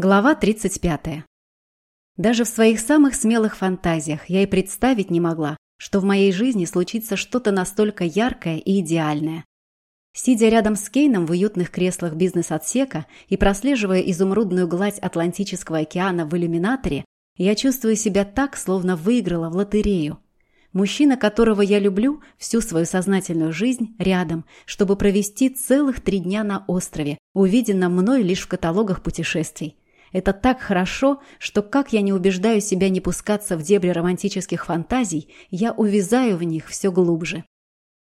Глава 35. Даже в своих самых смелых фантазиях я и представить не могла, что в моей жизни случится что-то настолько яркое и идеальное. Сидя рядом с Кейном в уютных креслах бизнес-отсека и прослеживая изумрудную гладь Атлантического океана в иллюминаторе, я чувствую себя так, словно выиграла в лотерею. Мужчина, которого я люблю, всю свою сознательную жизнь рядом, чтобы провести целых три дня на острове, увиденном мной лишь в каталогах путешествий. Это так хорошо, что как я не убеждаю себя не пускаться в дебри романтических фантазий, я увязаю в них все глубже.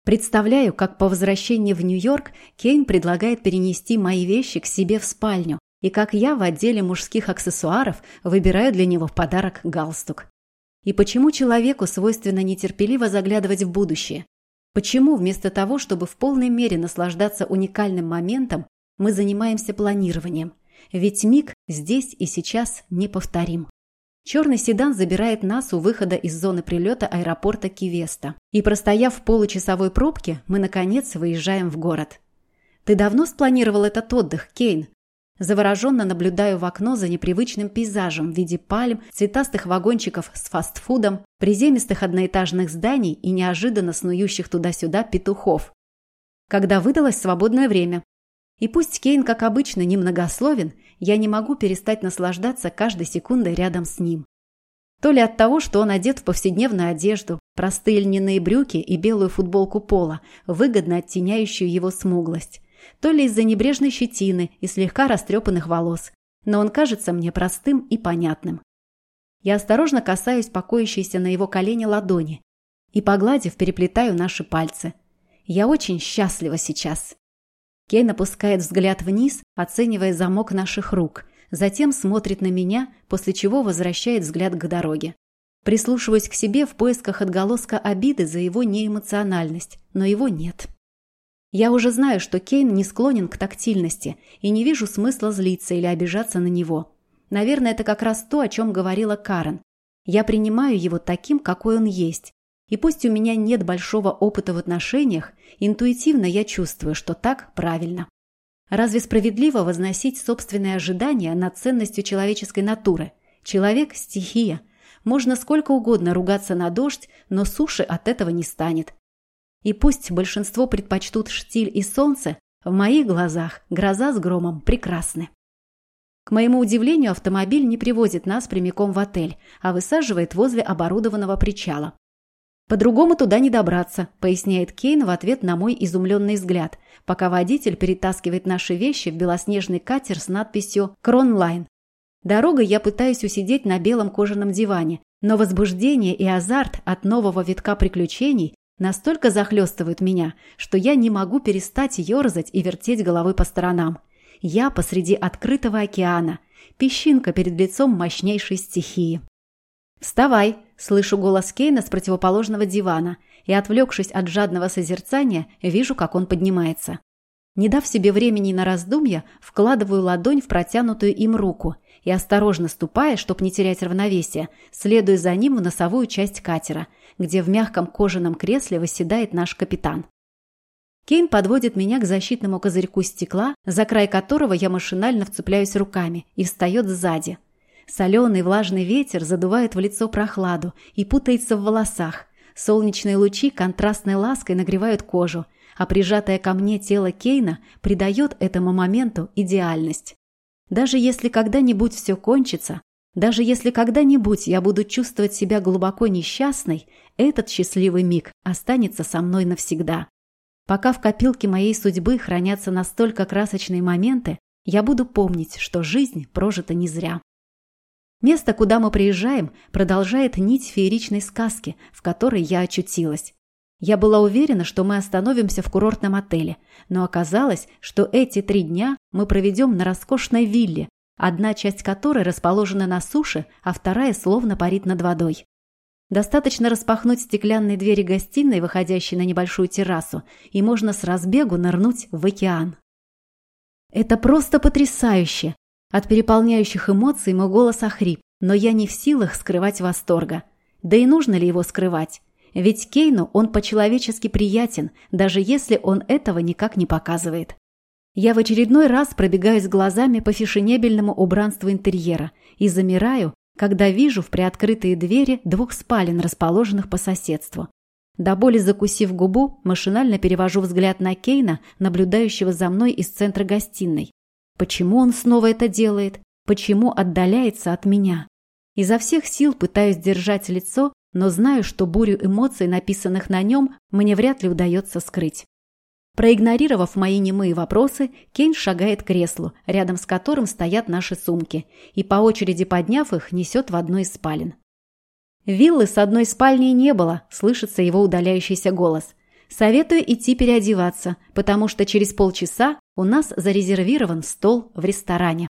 Представляю, как по возвращении в Нью-Йорк Кейн предлагает перенести мои вещи к себе в спальню, и как я в отделе мужских аксессуаров выбираю для него в подарок галстук. И почему человеку свойственно нетерпеливо заглядывать в будущее? Почему вместо того, чтобы в полной мере наслаждаться уникальным моментом, мы занимаемся планированием – ведь миг здесь и сейчас неповторим. Черный седан забирает нас у выхода из зоны прилета аэропорта Кивеста. И простояв в получасовой пробке, мы, наконец, выезжаем в город. «Ты давно спланировал этот отдых, Кейн?» Завороженно наблюдаю в окно за непривычным пейзажем в виде пальм, цветастых вагончиков с фастфудом, приземистых одноэтажных зданий и неожиданно снующих туда-сюда петухов. Когда выдалось свободное время, и пусть Кейн, как обычно, немногословен, я не могу перестать наслаждаться каждой секундой рядом с ним. То ли от того, что он одет в повседневную одежду, простые льняные брюки и белую футболку пола, выгодно оттеняющую его смуглость, то ли из-за небрежной щетины и слегка растрепанных волос, но он кажется мне простым и понятным. Я осторожно касаюсь покоящейся на его колене ладони и, погладив, переплетаю наши пальцы. Я очень счастлива сейчас. Кейн опускает взгляд вниз, оценивая замок наших рук, затем смотрит на меня, после чего возвращает взгляд к дороге. Прислушиваюсь к себе в поисках отголоска обиды за его неэмоциональность, но его нет. Я уже знаю, что Кейн не склонен к тактильности и не вижу смысла злиться или обижаться на него. Наверное, это как раз то, о чем говорила Карен. Я принимаю его таким, какой он есть, и пусть у меня нет большого опыта в отношениях, интуитивно я чувствую, что так правильно. Разве справедливо возносить собственные ожидания над ценностью человеческой натуры? Человек – стихия. Можно сколько угодно ругаться на дождь, но суши от этого не станет. И пусть большинство предпочтут штиль и солнце, в моих глазах гроза с громом прекрасны. К моему удивлению, автомобиль не привозит нас прямиком в отель, а высаживает возле оборудованного причала. «По-другому туда не добраться», – поясняет Кейн в ответ на мой изумленный взгляд, пока водитель перетаскивает наши вещи в белоснежный катер с надписью «Кронлайн». Дорогой я пытаюсь усидеть на белом кожаном диване, но возбуждение и азарт от нового витка приключений настолько захлестывают меня, что я не могу перестать ерзать и вертеть головой по сторонам. Я посреди открытого океана, песчинка перед лицом мощнейшей стихии. «Вставай!» – слышу голос Кейна с противоположного дивана и, отвлекшись от жадного созерцания, вижу, как он поднимается. Не дав себе времени на раздумья, вкладываю ладонь в протянутую им руку и, осторожно ступая, чтобы не терять равновесие, следую за ним в носовую часть катера, где в мягком кожаном кресле восседает наш капитан. Кейн подводит меня к защитному козырьку стекла, за край которого я машинально вцепляюсь руками, и встает сзади – Соленый влажный ветер задувает в лицо прохладу и путается в волосах. Солнечные лучи контрастной лаской нагревают кожу, а прижатое ко мне тело Кейна придает этому моменту идеальность. Даже если когда-нибудь все кончится, даже если когда-нибудь я буду чувствовать себя глубоко несчастной, этот счастливый миг останется со мной навсегда. Пока в копилке моей судьбы хранятся настолько красочные моменты, я буду помнить, что жизнь прожита не зря. Место, куда мы приезжаем, продолжает нить фееричной сказки, в которой я очутилась. Я была уверена, что мы остановимся в курортном отеле, но оказалось, что эти три дня мы проведем на роскошной вилле, одна часть которой расположена на суше, а вторая словно парит над водой. Достаточно распахнуть стеклянные двери гостиной, выходящей на небольшую террасу, и можно с разбегу нырнуть в океан. «Это просто потрясающе!» От переполняющих эмоций мой голос охрип, но я не в силах скрывать восторга. Да и нужно ли его скрывать? Ведь Кейну он по-человечески приятен, даже если он этого никак не показывает. Я в очередной раз пробегаюсь глазами по фешенебельному убранству интерьера и замираю, когда вижу в приоткрытые двери двух спален, расположенных по соседству. До боли закусив губу, машинально перевожу взгляд на Кейна, наблюдающего за мной из центра гостиной. Почему он снова это делает? Почему отдаляется от меня? Изо всех сил пытаюсь держать лицо, но знаю, что бурю эмоций, написанных на нем, мне вряд ли удается скрыть. Проигнорировав мои немые вопросы, Кейн шагает к креслу, рядом с которым стоят наши сумки, и по очереди подняв их, несет в одну из спален. Виллы с одной спальней не было, слышится его удаляющийся голос. Советую идти переодеваться, потому что через полчаса у нас зарезервирован стол в ресторане.